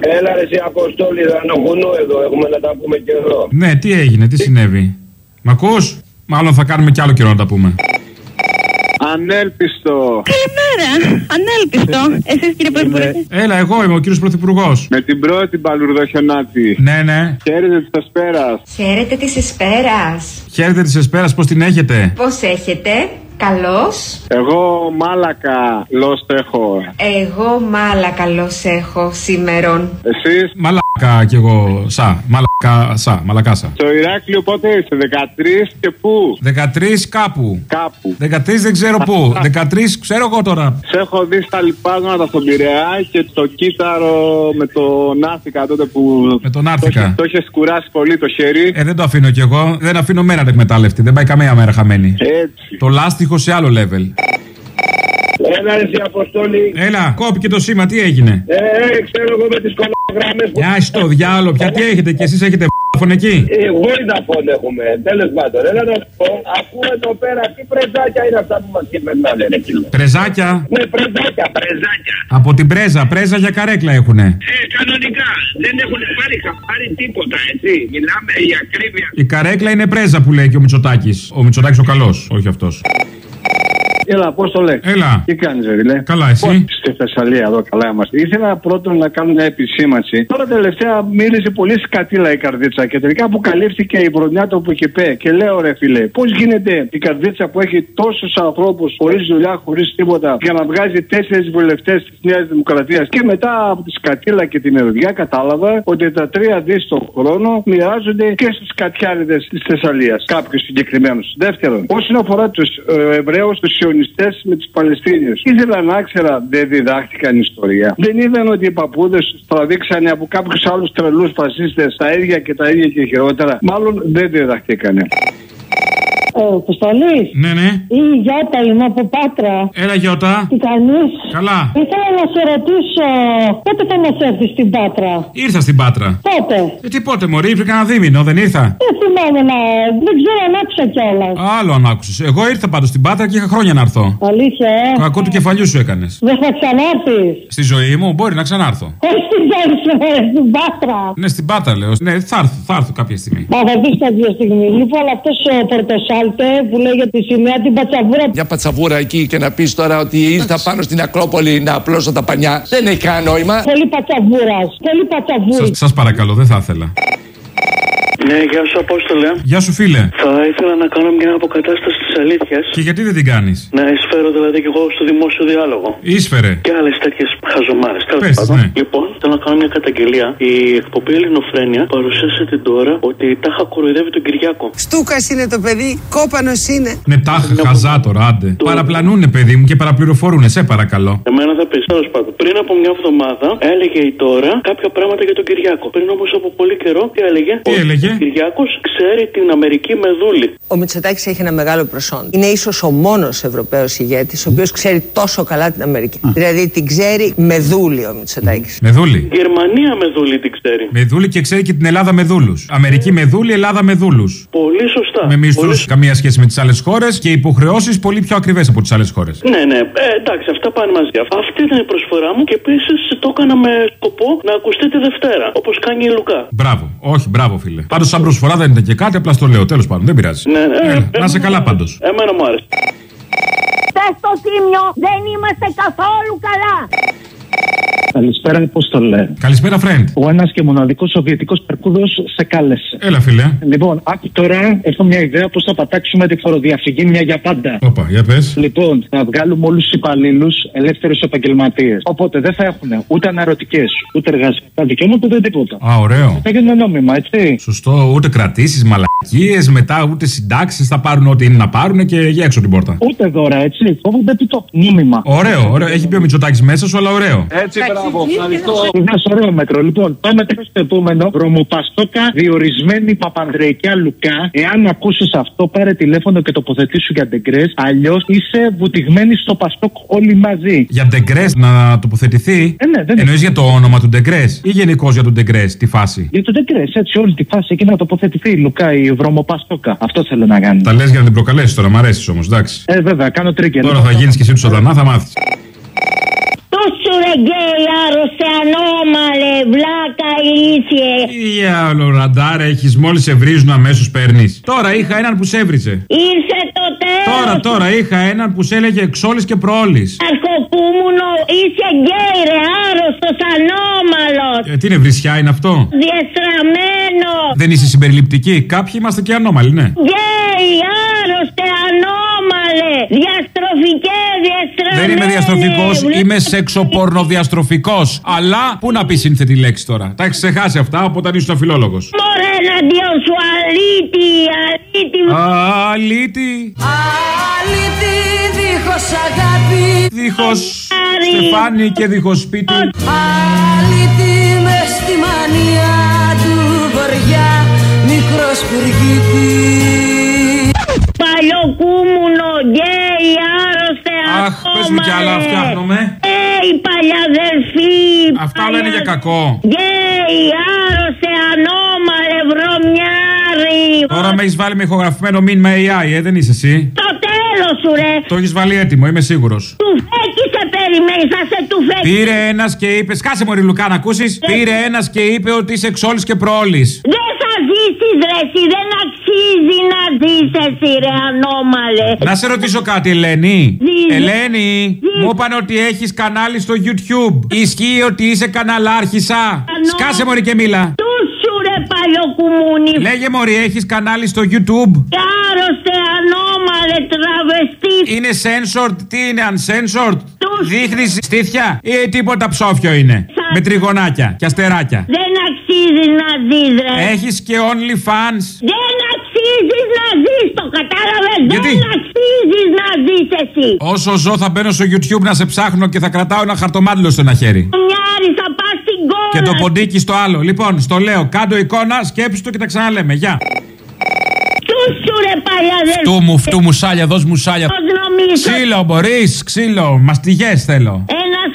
Έλα ρε εσύ Αποστόλη, δανοχουνού εδώ, έχουμε να τα πούμε και εδώ. Ναι, τι έγινε, τι συνέβη; Μ' ακούς; Μάλλον θα κάνουμε κι άλλο καιρό να τα πούμε. Ανέλπιστο. Καλημέρα. Ανέλπιστο. Εσείς κύριε Πρωθυπουργέ. Έλα, εγώ είμαι ο κύριος Πρωθυπουργός. Με την πρώτη μπαλουρδοχιονάτη. Ναι, ναι. Χαίρετε της Ασπέρα. Χαίρετε της Εσπέρας. Χαίρετε της Εσπέρας, πώς την έχετε; Πώς έχετε, καλώς. Εγώ μάλακα λόστ έχω. Εγώ μάλα καλώ έχω σήμερον. Εσείς; Μαλάκα κι εγώ. Σα. Μαλάκα, σα. Μαλακάσα. στο Ηράκλειο πότε είστε, 13 και πού; 13 κάπου. Κάπου. 13 δεν ξέρω πού. 13 ξέρω εγώ τώρα. Σε έχω δει στα λοιπάσματα στον Πειραιά και το κύτταρο με τον Άθηκα τότε που. Με τον Το, Άρθηκα. είχε- το είχε σκουράσει πολύ το χέρι. Ε, δεν το αφήνω κι εγώ. Δεν αφήνω μέρα εκμετάλλευτη. Δεν πάει καμία μέρα χαμένη. Έτσι. Το λάστιχο σε άλλο level. Έλα ρε εσύ Αποστόλη. Έλα, κόπηκε το σήμα, τι έγινε; Ε, ε, ξέρω εγώ με τις κονογράμμες που... Μια στο διάλογο, πια τι έχετε και εσείς έχετε φων εκεί; Ε, Vodafone έχουμε, τέλος πάντων. Έλα να σου πω, ακούω εδώ πέρα τι πρεζάκια είναι αυτά που μας κυβερνάνε ρε φίλο. Πρεζάκια; Ναι, πρεζάκια, πρεζάκια. Από την πρέζα, πρέζα για καρέκλα έχουνε. Ε, κανονικά, δεν έχουν πάρει χαμπάρι τίποτα, έτσι. Μιλάμε για ακρίβεια. Η καρέκλα είναι πρέζα που λέει και ο Μητσοτάκης. Ο Μητσοτάκης ο καλός, όχι αυτός. Έλα, πώς το λέει. Έλα. Τι κάνεις, ρε, λέει. Καλά, εσύ; Πώς Στη Θεσσαλία εδώ, καλά είμαστε. Ήθελα πρώτον να κάνω μια επισήμανση. Τώρα τελευταία μίλησε πολύ σκατήλα η καρδίτσα και τελικά αποκαλύφθηκε η βρονιά του που είχε πει. Και λέω, ρε φίλε, πώς γίνεται η καρδίτσα που έχει τόσους ανθρώπους χωρίς δουλειά, χωρίς τίποτα, για να βγάζει τέσσερις βουλευτές της Νέας Δημοκρατίας; Και μετά από τη σκατήλα και την ερωδιά κατάλαβα ότι τα τρία δις το χρόνο μοιράζονται και στου κατιάριδες της Θεσσαλίας. Κάποιους συγκεκριμένους. Δεύτερον, όσον αφορά τους ε, Εβραίους, τους Σιωνιστέ με τους Παλαιστίνιους. Ήθελα να ξέρα, δεν διδάχτηκαν ιστορία. Δεν είδαν ότι οι παππούδες του τραβήξανε από κάποιους άλλους τρελούς φασίστες τα ίδια και τα ίδια και χειρότερα. Μάλλον δεν διδαχτήκανε. Ο Αποστολής. Ναι, ναι. Η Γιώτα είμαι από Πάτρα. Έλα, Γιώτα. Τι κάνει. Καλά. Ήθελα να σε ρωτήσω πότε θα μας έρθεις στην Πάτρα; Ήρθα στην Πάτρα. Πότε; Ε, τι πότε, Μωρή, πριν κανένα δίμηνο, δεν ήρθα; Δεν θυμάμαι να. Δεν ξέρω αν άκουσα κιόλας. Άλλο αν άκουσες. Εγώ ήρθα πάντως στην Πάτρα και είχα χρόνια να έρθω. Αλήθεια, ε; Κακό του κεφαλιού σου έκανες. Δεν θα ξανάρθεις; Στη ζωή μου μπορεί να ξανάρθω. Όχι στην Πάτρα, στην Πάτρα. Ναι, στην Πάτρα λέω. Ναι, θα έρθω, θα έρθω κάποια στιγμή. Μα θα δεις κάποια στιγμή. Λοιπόν, αυτός ο Πορτοσάλτε που λέει για τη σημαία την πατσαβούρα. Μια πατσαβούρα εκεί και να πεις τώρα ότι ήρθα πάνω στην Ακρόπολη να απλώσω τα πανιά. Δεν έχει κανένα νόημα. Πολύ πατσαβούρας. Πολύ πατσαβούρη. Σας παρακαλώ, δεν θα ήθελα. Ναι, γεια σου Απόστολε. Γεια σου, φίλε. Θα ήθελα να κάνω μια αποκατάσταση της αλήθειας. Και γιατί δεν την κάνεις; Να εισφέρω δηλαδή και εγώ στο δημόσιο διάλογο. Ήσφαιρε. Και άλλες τέτοιες χαζομάρες. Πες, ναι. Λοιπόν, θέλω να κάνω μια καταγγελία. Η εκπομπή Ελληνοφρένια παρουσίασε την τώρα ότι τάχα κοροϊδεύει τον Κυριάκο. Στούκας είναι το παιδί, κόπανος είναι. Ναι, τάχα, χαζά τώρα, άντε. Παραπλανούνε, παιδί μου, και παραπληροφορούνε, σε παρακαλώ. Εμένα θα πεις, τέλος πάντων. Πριν από μια εβδομάδα έλεγε η τώρα κάποια πράγματα για τον Κυριάκο. Πριν όμως από πολύ καιρό, τι έλεγε; Τι έλεγε; Ο Κυριάκος ξέρει την Αμερική με δούλη. Ο Μητσοτάκης έχει ένα μεγάλο προσόν. Είναι ίσως ο μόνος Ευρωπαίος ηγέτης ο οποίος ξέρει τόσο καλά την Αμερική. Δηλαδή την ξέρει με δούλη ο Μητσοτάκης. Με δούλη. Γερμανία με δούλη την ξέρει. Με δούλη και ξέρει και την Ελλάδα με δούλους. Αμερική με δούλη, Ελλάδα με δούλους. Πολύ σωστά. Με μισθούς Πολύ καμία σχέση με τις άλλες χώρες και υποχρεώσεις πολύ πιο ακριβές από τις άλλες χώρες. Ναι, ναι, ε, εντάξει, αυτά πάνε μαζί. Αυτή ήταν η προσφορά μου και επίσης το έκανα με σκοπό να ακουστεί τη Δευτέρα, όπως κάνει η Λουκά. Μπράβο. Όχι, μπράβο, φίλε. Πάντως, σαν προσφορά δεν ήταν και κάτι, απλά στο λέω. Τέλος πάντων, δεν πειράζει. Ναι, ναι, Έλα, ε, να είσαι καλά πάντως. Εμένα μου άρεσε. Πες στο τίμιο, δεν είμαστε καθόλου καλά. Καλησπέρα, πώς το λέει. Καλησπέρα, friend. Ο ένας και μοναδικός Σοβιετικός περκούδος σε κάλεσε. Έλα, φίλε. Λοιπόν, άκου τώρα, έχω μια ιδέα πώς θα πατάξουμε τη φοροδιαφυγή μια για πάντα. Όπα, για πες. Λοιπόν, θα βγάλουμε όλους τους υπαλλήλους ελεύθερους επαγγελματίες. Οπότε δεν θα έχουν ούτε αναρωτικές, ούτε εργασιακά δικαιώματα, ούτε τίποτα. Α, ωραίο. Θα γίνουν νόμιμα, έτσι. Σωστό, ούτε κρατήσεις, μαλακίες, μετά ούτε συντάξεις θα πάρουν ό,τι είναι να πάρουν και για έξω την πόρτα. Ούτε δώρα, έτσι. Φόβονται επί το νόμιμα. Ωραίο, ωραίο. Έχει πει ο Μητσοτάκης μέσα σου, αλλά ωραίο. Έτσι, μπράβο, ευχαριστώ. Είναι ωραίο μέτρο. Λοιπόν, πάμε τώρα στο επόμενο. Ρωμοπαστόκα, διορισμένη Παπανδρεϊκιά Λουκά. Εάν ακούσεις αυτό, πάρε τηλέφωνο και τοποθετήσου για ντεγκρές. Αλλιώς είσαι βουτυγμένη στο Παστόκ όλοι μαζί. Για Ντεγκρές να τοποθετηθεί; Ε, ναι, δεν Εννοείς για το όνομα του Ντεγκρές ή γενικώς για τον Ντεγκρές, τη φάση; Για το ντεγκρές, έτσι, όλη τη φάση εκεί να τοποθετηθεί η Λουκά, η Βρωμοπαστόκα. Αυτό θέλω να κάνει. Τα λες για να την προκαλέσεις τώρα, μ' αρέσεις όμως, εντάξει. Ε, βέβαια, κάνω τρίκερ. Τώρα θα γίνεις και εσύ του σατανά, θα μάθεις. Του σου ρε γκέι, άρρωστε, ανώμαλε, βλά ζήσει. ε. Τι άλλο ραντάρ έχεις, μόλις σε βρίζουν αμέσως παίρνεις. Τώρα είχα έναν που σε έβριζε. Ήρθε το τέλος. Τώρα, τώρα είχα έναν που σε έλεγε εξόλη και προόλη. Αρχοκούμουνο, είσαι γκέι ρε, άρρωστος, ανώμαλος. Ε, τι είναι βρισιά, είναι αυτό; Διεστραμμένο. Δεν είσαι συμπεριληπτική; Κάποιοι είμαστε και ανώμαλοι, ναι. Γκέι, άρρωστε, ανώμαλε. Διαστροφικέ, διαστραμμένε. Δεν είμαι διαστροφικός, είμαι σεξοπορνοδιαστροφικός. Αλλά πού να πεις σύνθετη λέξη τώρα; Τα έχεις ξεχάσει αυτά από όταν ήσουν φιλόλογος. Μωρέ εναντίον σου, αλήτη, αλήτη. Αλήτη. Αλήτη δίχως αγάπη Δίχως στεφάνι και δίχως σπίτι. Αλήτη μες στη μανία του βοριά Μικρός πυργίτη Αχ, πες μου κι άλλα, ανώμαλε. φτιάχνομαι. Γκέι, παλιαδερφή. Αυτά όλα είναι για κακό. Γκέι, άρρωστε, ανώμαλε, βρωμιάρι. Τώρα με έχεις βάλει με ηχογραφημένο μήνυμα AI, ε, δεν είσαι εσύ. Το τέλος σου ρε. Το έχεις βάλει έτοιμο, είμαι σίγουρος. Του φέκει σε περιμένει, θα σε του φέκει. Πήρε ένας και είπε. Σκάσε μωρή Λουκά να ακούσεις. Πήρε ένας και είπε ότι είσαι εξόλης και προόλης. Δεν θα ζήσεις ρε εσύ, δεν αξίζει να ζεις εσύ ρε ανώμαλε. Να σε ρωτήσω κάτι, Ελένη. Ζήσε. Ελένη, μου είπαν ότι έχεις κανάλι στο YouTube. Ισχύει ότι είσαι καναλάρχησα. Σκάσε μωρή και μίλα. Του σου ρε παλιοκουμούνι. Λέγε μωρή, έχεις κανάλι στο YouTube; Άρρωστε ανώμαλε τραβεστής. Είναι censored, τι είναι uncensored; Δείχνει στήθια ή τίποτα ψόφιο είναι; Με τριγωνάκια και αστεράκια. Δεν αξίζει να ζεις ρε. Έχεις και OnlyFans; Δεν αξίζεις να ζεις, το κατάλαβες. Γιατί; Δεν αξίζεις να ζεις εσύ. Όσο ζω θα μπαίνω στο YouTube να σε ψάχνω και θα κρατάω ένα χαρτομάτιλο στο ένα χέρι. Μιάρη θα πας στην κόρα. Και το ποντίκι στο άλλο. Λοιπόν, στο λέω, κάτω εικόνα, σκέψου το και τα ξαναλέμε. Γεια. Του σου ρε παλιαδερφή. Φτού μου, φτού μου σάλια, δώσ' μου σάλια. Πώς νομίζω. Ξύλο, μπορείς, ξύλο. Μαστιγές θέλω.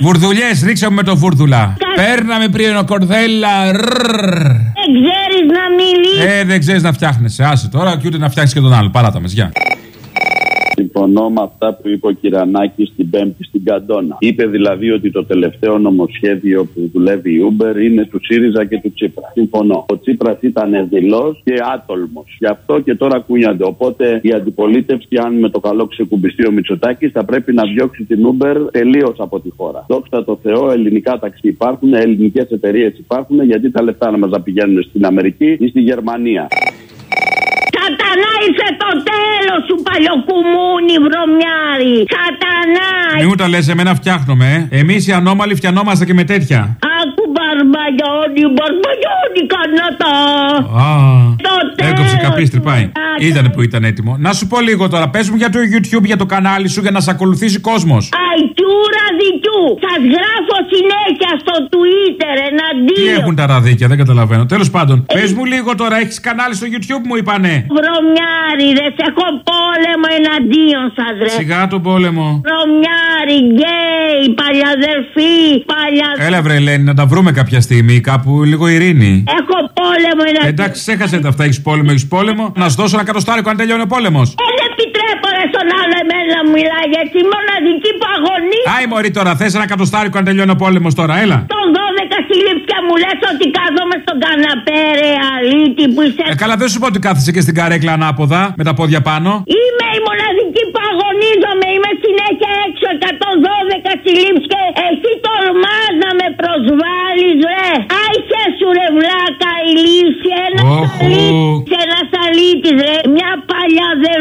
Ένας Βουρδουλιέ, ρίξε μου με το βούρδουλα. Παίρναμε πριν κορδέλα. ρρρρ. δεν ξέρεις να μιλήσεις. Ε, δεν ξέρει να φτιάχνεσαι. Άσε τώρα και ούτε να φτιάξει και τον άλλο. Παρά τα μεσιά. Συμφωνώ με αυτά που είπε ο Κυρανάκης στην Πέμπτη στην Καντόνα. Είπε δηλαδή ότι το τελευταίο νομοσχέδιο που δουλεύει η Uber είναι του ΣΥΡΙΖΑ και του Τσίπρα. Συμφωνώ. Ο Τσίπρας ήταν δηλό και άτολμος. Γι' αυτό και τώρα κουνιάνται. Οπότε η αντιπολίτευση, αν με το καλό ξεκουμπιστεί ο Μητσοτάκης, θα πρέπει να διώξει την Uber τελείως από τη χώρα. Δόξα τω Θεώ, ελληνικά ταξί υπάρχουν, ελληνικές εταιρείες υπάρχουν, γιατί τα λεφτά να μας τα πηγαίνουν στην Αμερική ή στη Γερμανία. Σατανά ήρθε το τέλος σου παλιοκουμούνι βρωμιάρι. Σατανά. Μη μου τα λες, εμένα φτιάχνομαι. Εμείς οι ανώμαλοι φτιανόμαστε και με τέτοια. Άκου μπαρμπαγιόνι, μπαρμπαγιόνι κανάτα. Α, Το έκοψε τέλος καπίστρι, πάει. σου. Ήτανε που ήταν έτοιμο. Να σου πω λίγο τώρα, πες μου για το YouTube, για το κανάλι σου, για να σε ακολουθήσει κόσμος. Αϊτούρα δικιού. Σας γράφω συνέχεια στο Twitter Τι εναντίον. έχουν τα ραδίκια, δεν καταλαβαίνω. Τέλος πάντων, πες μου λίγο τώρα, έχεις κανάλι στο YouTube, μου είπανε. Βρωμιάριδες, έχω πόλεμο εναντίον σας ρε. Σιγά τον πόλεμο. Βρωμιάρι, γκέι, παλιαδερφή, παλιαδερφή. Έλα βρε Ελένη, να τα βρούμε κάποια στιγμή, κάπου λίγο ειρήνη. Έχω πόλεμο εναντίον. Εντάξει, ξέχασε τα αυτά, έχεις πόλεμο, έχεις πόλεμο. Να σου δώσω ένα κατοστάρικο αν τελειώνει ο πόλεμος. Δεν επιτρέπω ρε στον άλλο εμένα να μιλάει γιατί η μοναδική που αγωνίζει Άι μωρή τώρα, θες ένα κατοστάρικο αν τελειώνει ο πόλεμος τώρα, έλα. των 12 συλλήψια μου λες ότι κάθομαι στον καναπέ ρε αλήτη που είσαι Ε, καλά, δεν σου πω ότι κάθεσαι και στην καρέκλα ανάποδα, με τα πόδια πάνω. Είμαι η μοναδική που αγωνίζομαι, είμαι συνέχεια έξω 112 συλλήψεις και εσύ τολμάς να με προσβάλλεις ρε Άισε σου ρε βλάκα ηλίση, ένας Όχου. αλήτης, ένας αλήτης ρε, μια παλιαδερφή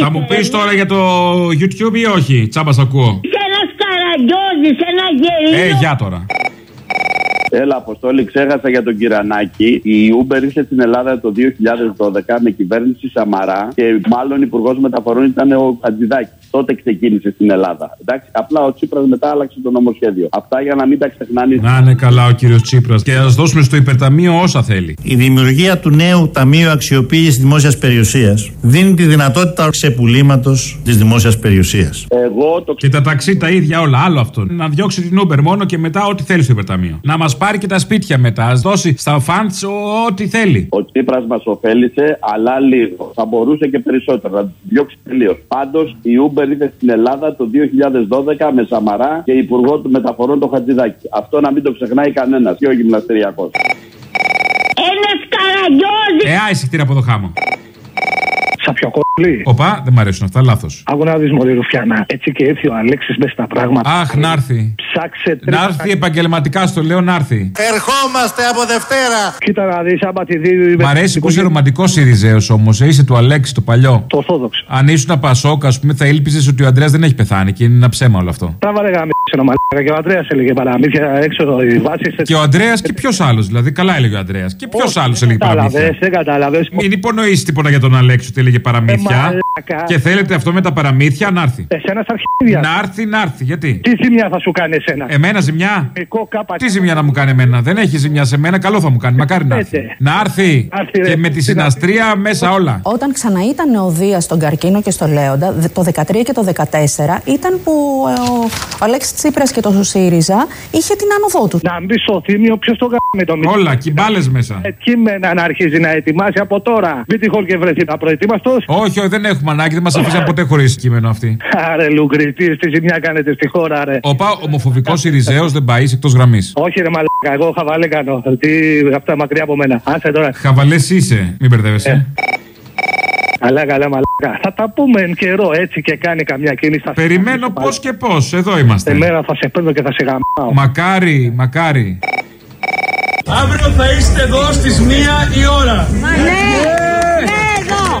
Θα μου πεις τώρα για το YouTube ή όχι, τσάμπα σ' ακούω. Είσαι ένας καραγκιόζης, ένα γελίο Ε, γεια τώρα. Έλα, Αποστόλη, ξέχασα για τον Κυρανάκη. Η Uber ήρθε στην Ελλάδα το 2012 με κυβέρνηση Σαμαρά και μάλλον υπουργός μεταφορών ήταν ο Χατζηδάκη. Τότε ξεκίνησε στην Ελλάδα. Εντάξει, απλά ο Τσίπρας μετά άλλαξε το νομοσχέδιο. Αυτά για να μην τα ξεχνάνε. Να είναι καλά ο κύριος Τσίπρας και ας δώσουμε στο υπερταμείο όσα θέλει. Η δημιουργία του νέου Ταμείου Αξιοποίησης Δημόσιας Περιουσίας δίνει τη δυνατότητα ξεπουλήματος της δημόσιας περιουσίας. Εγώ το Και τα ταξί τα ίδια όλα, άλλο αυτό. Να διώξει την Uber μόνο και μετά ό,τι θέλει στο υπερταμείο. Να μας πάρει και τα σπίτια μετά. Α δώσει στα φαντ ό,τι θέλει. Ο Τσίπρας μας ωφέλησε, αλλά λίγο. Θα μπορούσε και περισσότερο να τη διώξει τελείως. Πάντως η Uber ήρθε στην Ελλάδα το 2012 με Σαμαρά και υπουργό του μεταφορών το Χατζηδάκη. Αυτό να μην το ξεχνάει κανένας και ο γυμναστηριακό. καραγκιόζης. Ε, άισε χτύρα από το χάμο. Σαπιοκολλή. Οπα, δεν μ' αρέσουν αυτά, λάθος. Άκου να δει Μωρή Ρουφιανά. Έτσι και ήρθε ο Αλέξης μέσα στα πράγματα. Αχ, να έρθει. Ψάξε Να έρθει επαγγελματικά, στο λέω να έρθει. Ερχόμαστε από Δευτέρα. Κοίτα να δεις, άμα τη δει. Μ' αρέσει που είσαι ρομαντικός Ιριζέο όμως. Είσαι του Αλέξη το παλιό. Το Ορθόδοξο. Αν ήσουν Πασόκ, ας πούμε, θα ήλπιζες ότι ο Αντρέας δεν έχει πεθάνει και είναι ένα ψέμα όλο αυτό. Τράβα ρε γαμίσενο μαλάκα και ο Αντρέας έλεγε παραμύθια έξω οι βάσεις. Και ο Αντρέας και ποιος άλλος, δηλαδή. Καλά έλεγε ο Αντρέας. Και ποιος άλλος έλεγε παραμύθια. Δεν κατάλαβες. Μην υπονοήσεις τίποτα για τον Αλέξη ότι έλεγε παραμύθια. Μαλάκα. Και θέλετε αυτό με τα παραμύθια να έρθει. Εσένα στα αρχίδια. Να έρθει, να έρθει. Γιατί; Τι ζημιά θα σου κάνει εσένα; Εμένα ζημιά; Μικρό κάπα. Τι ζημιά να μου κάνει εμένα; Δεν έχει ζημιά σε μένα. Καλό θα μου κάνει. Μακάρι να έρθει. Να έρθει. Έρθει, ρε. Και με τη συναστρία μέσα όλα. Όταν ξαναείταν ο Δίας στον Καρκίνο και στο Λέοντα, δε- το 13 και το 14, ήταν που ε, ο, ο Αλέξης Τσίπρας και το ΣΥΡΙΖΑ είχε την άνοδό του. Να μπει στο θύμιο, ποιος το κάνει το μήνυμα. Όλα, κυμπάλες μέσα. Ε, κείμενα να αρχίζει να ετοιμάσει από τώρα. Μην τυχόν και βρεθεί να προετοίμαστος. Όχι, όχι, δεν έχουμε ανάγκη. Δεν μας αφήσαν ποτέ χωρίς κείμενο αυτή. Άρε, Λουγκριτή, τι ζημιά κάνετε στη χώρα, ρε. Οπα, ομοφοβικός Ιριζέος δεν πάει εκτός γραμμής. Όχι, ρε μαλάκα, εγώ χαβαλέ κάνω. Τι, αυτά μακριά από μένα. Άσε τώρα. Χαβαλές είσαι, μην μπερδεύεσαι. Καλά, καλά, μαλάκα. Θα τα πούμε εν καιρό έτσι και κάνει καμιά κίνηση. Θα σε Περιμένω πώς και πώς. Εδώ είμαστε. Εμένα θα σε παίρνω και θα σε γαμάω. Μακάρι, μακάρι. Αύριο θα είστε εδώ στις μία η ώρα. Ναι, ναι, εδώ.